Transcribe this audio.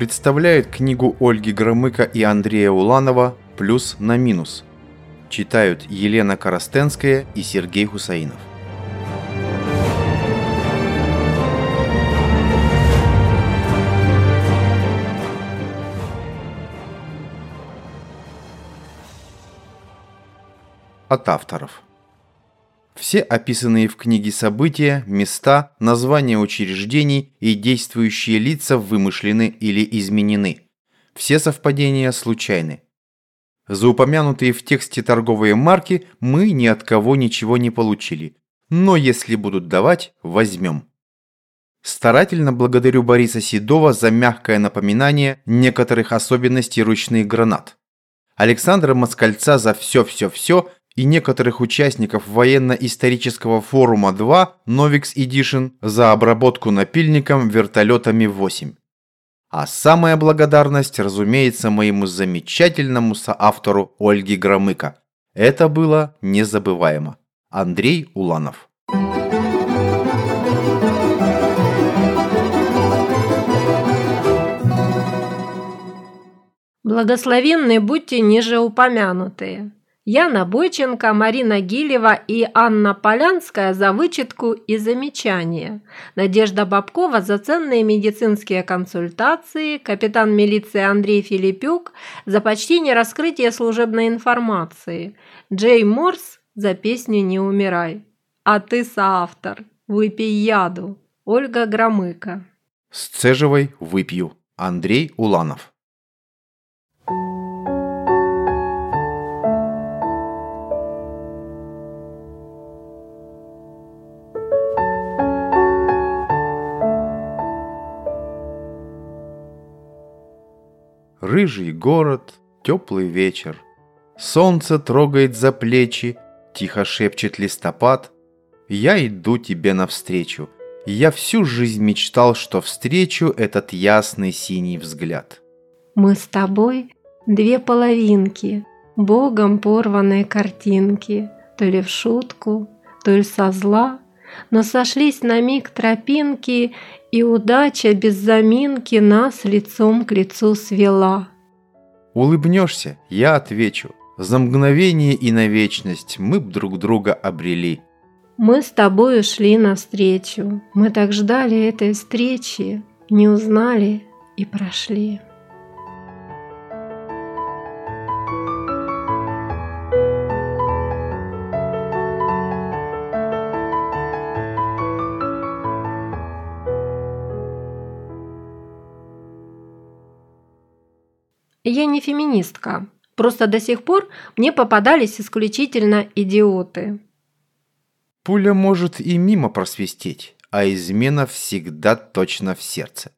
представляет книгу Ольги Громыка и Андрея Уланова «Плюс на минус». Читают Елена Коростенская и Сергей Хусаинов. От авторов. Все описанные в книге события, места, названия учреждений и действующие лица вымышлены или изменены. Все совпадения случайны. За упомянутые в тексте торговые марки мы ни от кого ничего не получили. Но если будут давать, возьмем. Старательно благодарю Бориса Седова за мягкое напоминание некоторых особенностей ручных гранат. Александра Москальца за все-все-все и некоторых участников военно-исторического форума 2 Novix Edition за обработку напильником вертолетами 8. А самая благодарность, разумеется, моему замечательному соавтору Ольге Громыко. Это было незабываемо. Андрей Уланов. Благословенны будьте ниже упомянутые. Яна Бойченко, Марина Гилева и Анна Полянская за вычетку и замечания. Надежда Бабкова за ценные медицинские консультации, капитан милиции Андрей Филипюк за почти не раскрытие служебной информации, Джей Морс за песню «Не умирай». А ты соавтор. Выпей яду. Ольга Громыко. Сцеживай, выпью. Андрей Уланов. Рыжий город, теплый вечер. Солнце трогает за плечи, тихо шепчет листопад. Я иду тебе навстречу. Я всю жизнь мечтал, что встречу этот ясный синий взгляд. Мы с тобой две половинки, Богом порванной картинки, То ли в шутку, то ли со зла, Но сошлись на миг тропинки и удача без заминки нас лицом к лицу свела. Улыбнешься, я отвечу. За мгновение и на вечность мы б друг друга обрели. Мы с тобой шли навстречу. Мы так ждали этой встречи, не узнали и прошли. Я не феминистка. Просто до сих пор мне попадались исключительно идиоты. Пуля может и мимо просвистеть, а измена всегда точно в сердце.